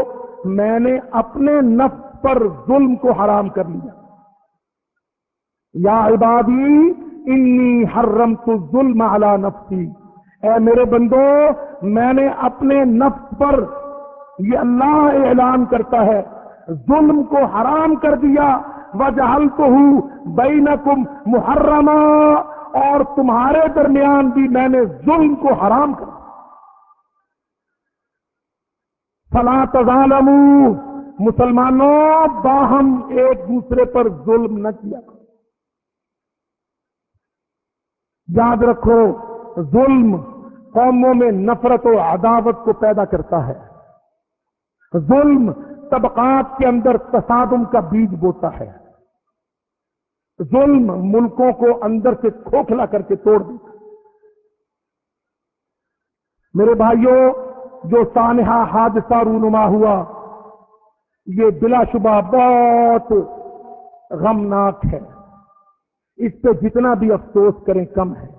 میں نے اپنے نفس پر ظلم کو حرام کر لیا۔ یا عبادی، انی حرمت الظلم على نفسی۔ اے میرے بندو، میں نے اپنے نفس پر یہ اللہ اعلان کرتا ہے، ظلم کو حرام کر دیا وجہل تو ہوں بینکم محرما، اور تمہارے درمیان بھی میں نے ظلم کو حرام کر فلا تظالم مسلمانوں، باہم ایک دوسرے پر ظلم نہ کیا۔ یاد رکھو ظلم قوموں میں نفرت و عداوت کو پیدا کرتا ہے۔ ظلم طبقات کے اندر تصادم کا بیج بوتا ہے۔ ظلم ملکوں کو اندر سے کھوکھلا کر کے توڑ دیتا میرے بھائیوں، جو سانحہ حادثہ رونما ہوا، یہ بلا شبہ بہت غمناک ہے۔ اس پہ جتنا بھی افسوس کریں، کم ہے۔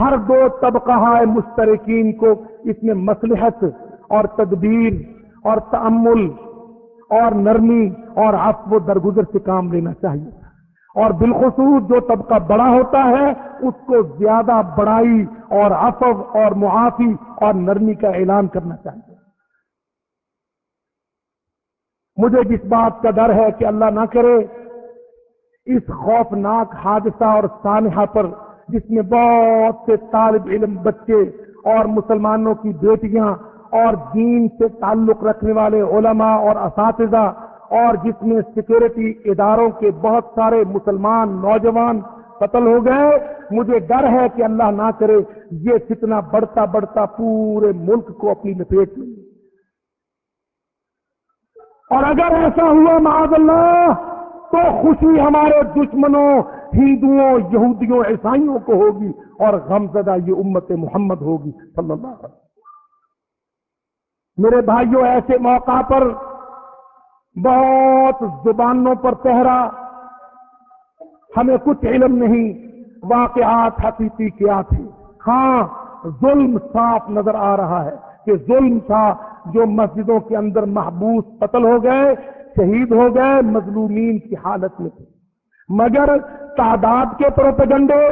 ہر دو طبقہ مشترکین کو اس میں مسلحت اور تدبیر اور تعمل اور نرمی اور عفو و درگزر سے کام لینا چاہیے اور بالخصوص جو طبقہ بڑا ہوتا ہے اس کو زیادہ بڑائی اور عفو اور معافی اور نرمی کا اعلان کرنا چاہیے۔ مجھے جس بات کا ڈر ہے کہ اللہ نہ کرے، اس خوفناک حادثہ اور سانحہ پر جس میں بہت سے طالب علم، بچے اور مسلمانوں کی بیٹیاں اور دین سے تعلق رکھنے والے علماء اور اساتذہ اور جس میں سیکورٹی اداروں کے بہت سارے مسلمان نوجوان قتل ہو گئے، مجھے ڈر ہے کہ اللہ نہ کرے، یہ کتنا بڑھتا بڑھتا پورے ملک کو اپنی لپیٹ لیں اور اگر ایسا ہوا معاذ اللہ، تو خوشی ہمارے دشمنوں ہندوؤں، یہودیوں، عیسائیوں کو ہوگی اور غمزدہ یہ امت محمد ہوگی، صلی اللہ علیہ وسلم۔ میرے بھائیوں، ایسے موقع پر بہت زبانوں پر پہرا ہمیں کچھ علم نہیں، واقعات حقیقی کیا تھے۔ ہاں ظلم صاف نظر آ رہا ہے کہ ظلم تھا، جو مسجدوں کے اندر محبوس قتل ہو گئے، شہید ہو گئے، مظلومین کی حالت میں تھے۔ مگر تعداد کے پروپگنڈے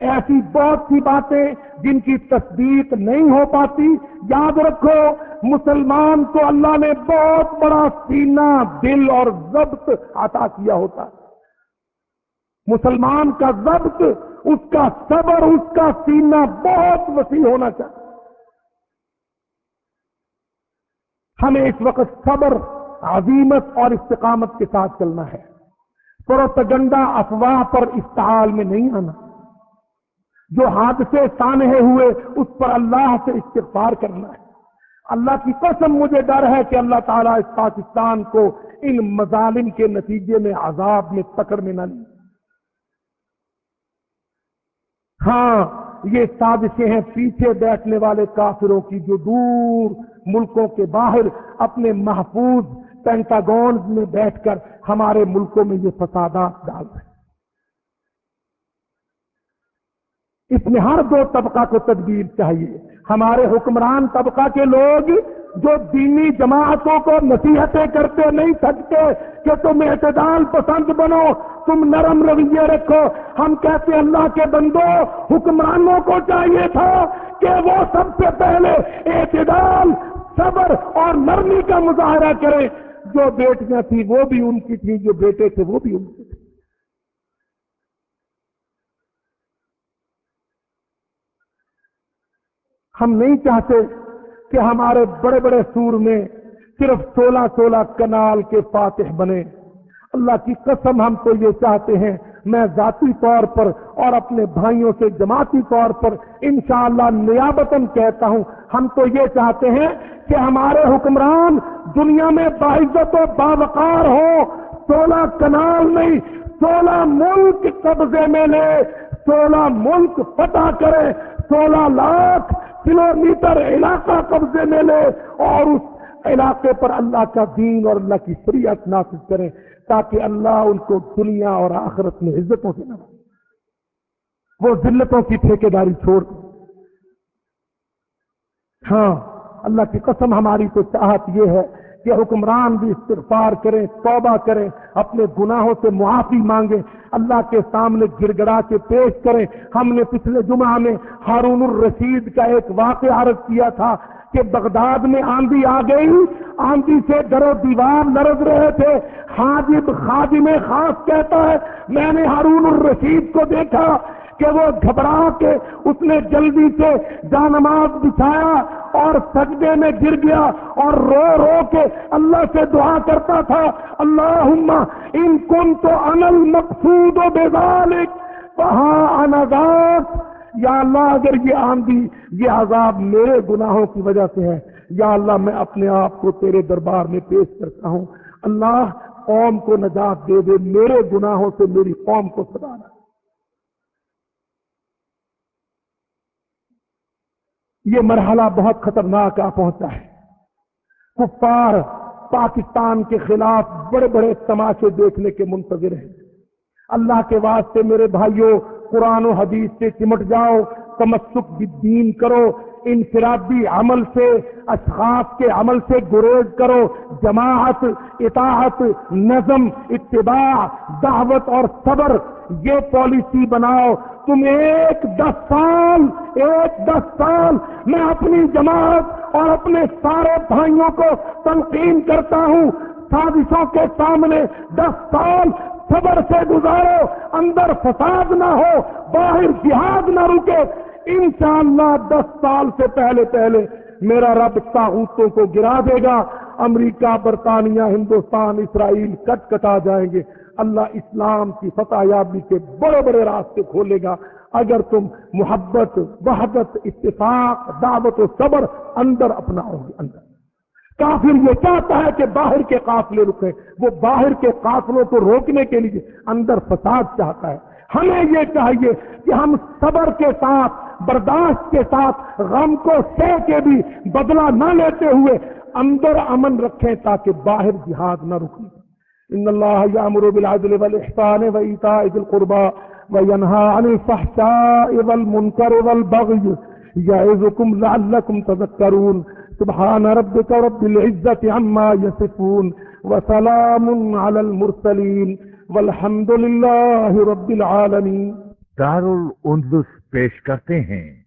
ایسی بہت سی باتیں جن کی تصدیق نہیں ہو پاتی۔ یاد رکھو، مسلمان کو اللہ نے بہت بڑا سینہ، دل اور ضبط عطا کیا ہوتا۔ ہے مسلمان کا ضبط، اس کا صبر، اس کا سینہ بہت وسیع ہونا چاہیے۔ ہمیں اس وقت صبر، عظیمت اور استقامت کے ساتھ چلنا ہے۔ پروپگنڈا افواہ پر استعال میں نہیں آنا۔ جو حادثے سانحے ہوئے، اس پر اللہ سے استغفار کرنا ہے۔ اللہ کی قسم، مجھے ڈر ہے کہ اللہ تعالیٰ اس پاکستان کو ان مظالم کے نتیجے میں، عذاب میں پکڑ میں نہ لی ہاں یہ سازشیں ہیں پیچھے بیٹھنے والے کافروں کی جو دور ملکوں کے باہر اپنے محفوظ پینٹاگونز میں بیٹھ کر ہمارے ملکوں میں یہ فسادات ڈال رہے ہیں۔ اس میں ہر دو طبقہ کو تدبیر چاہیے۔ ہمارے حکمران طبقہ کے لوگ جو دینی جماعتوں کو نصیحتیں کرتے نہیں تھکتے کہ تم اعتدال پسند بنو، تم نرم رویے رکھو۔ ہم کہتے اللہ کے بندو حکمرانوں کو چاہیے تھا کہ وہ سب سے پہلے اعتدال، صبر اور نرمی کا مظاہرہ کریں۔ جو بیٹیاں تھیں وہ بھی ان کی تھیں، جو بیٹے تھے وہ بھی ان کے تھے ہم نہیں چاہتے کہ ہمارے بڑے بڑے سور میں صرف سولہ سولہ کنال کے فاتح بنے۔ اللہ کی قسم ہم تو یہ چاہتے ہیں میں ذاتی طور پر اور اپنے بھائیوں سے جماعتی طور پر انشاءاللہ نیابتن کہتا ہوں۔ ہم تو یہ چاہتے ہیں کہ ہمارے حکمران دنیا میں باعزت و باوقار ہو۔ سولہ کنال نہیں، سولہ ملک قبضے میں لے۔ سولہ ملک فتح کرے۔ سولہ لاکھ کلو میٹر علاقہ قبضے میں لے۔ اور اس علاقے پر اللہ کا دین اور اللہ کی شریعت نافذ کریں تاکہ اللہ ان کو دنیا اور آخرت میں عزتوں سے نہ وہ ذلتوں کی ٹھیکیداری چھوڑ دیں۔ ہاں اللہ کی قسم ہماری تو چاہت یہ ہے کہ حکمران بھی استغفار کریں، توبہ کریں، اپنے گناہوں سے معافی مانگیں، اللہ کے سامنے گر گڑا کے پیش کریں۔ ہم نے پچھلے جمعہ میں ہارون الرشید کا ایک واقعہ عرض کیا تھا۔ کہ بغداد میں آندھی آ گئی، آندھی سے درو دیوار لرز رہے تھے۔ حاجب خادم خاص کہتا ہے، میں نے ہارون الرشید کو دیکھا کہ وہ گھبرا کے اس نے جلدی سے جانماز بچھایا اور سجدے میں گر گیا اور رو رو کے اللہ سے دعا کرتا تھا اللہ ان کن تو انل مقصود و بیدالک وہاں انگات یا اللہ اگر یہ آندھی، یہ عذاب میرے گناہوں کی وجہ سے ہے، یا اللہ میں اپنے آپ کو تیرے دربار میں پیش کرتا ہوں، اللہ قوم کو نجات دے دے، میرے گناہوں سے میری قوم کو سدانا یہ مرحلہ بہت خطرناک آ پہنچا ہے۔ کفار پاکستان کے خلاف بڑے بڑے تماشے دیکھنے کے منتظر ہیں۔ اللہ کے واسطے میرے بھائیوں قرآن و حدیث سے چمٹ جاؤ، تمسک دین کرو، انفرادی عمل سے، اشخاص کے عمل سے گریز کرو، جماعت، اطاعت، نظم، اتباع، دعوت اور صبر، یہ پالیسی بناؤ۔ تم ایک دس سال، ایک دس سال میں اپنی جماعت اور اپنے سارے بھائیوں کو تنقین کرتا ہوں۔ سازشوں کے سامنے دس سال صبر سے گزارو، اندر فساد نہ ہو، باہر جہاد نہ رکے۔ انشاءاللہ دس سال سے پہلے پہلے میرا رب تاغوتوں کو گرا دے گا۔ امریکہ، برطانیہ، ہندوستان، اسرائیل کٹ کٹا جائیں گے۔ اللہ اسلام کی فتح یابی کے بڑے بڑے راستے کھولے گا۔ اگر تم محبت، وحدت، اتفاق، دعوت و صبر اندر اپناؤ گے، اندر۔ کافر یہ چاہتا ہے کہ باہر کے قافلے رکے، وہ باہر کے قافلوں کو روکنے کے لیے اندر فساد چاہتا ہے۔ ہمیں یہ چاہیے کہ ہم صبر کے ساتھ، برداشت کے ساتھ، غم کو سہ کے بھی بدلہ نہ لیتے ہوئے اندر امن رکھیں تاکہ باہر جہاد نہ رکے۔ ان اللہ یامر بالعدل والاحسان وایتاء ذی القربى وینهى عن الفحشاء والمنکر والبغي یعظکم لعلکم تذکرون۔ سبحان ربك رب العزة عما يصفون وسلام على المرسلين والحمد لله رب العالمين. دار الاندلس پیش کرتے ہیں۔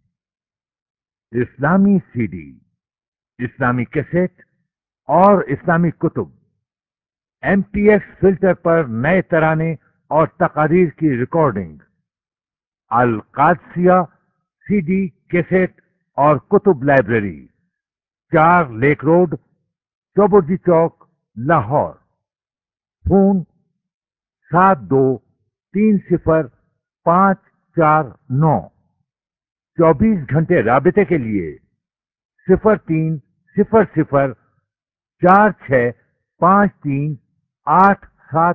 اسلامی سی ڈی، اسلامی کیسٹ اور اسلامی کتب۔ ایم پی ایکس فلٹر پر نئے ترانے اور تقاریر کی ریکارڈنگ۔ القادسیہ سی ڈی کیسٹ اور کتب لائبریری۔ چار لیک روڈ چوبرجی چوک، لاہور۔ فون سات دو تین صفر پانچ چار نو۔ چوبیس گھنٹے رابطے کے لیے صفر تین صفر صفر چار چھ پانچ تین آٹھ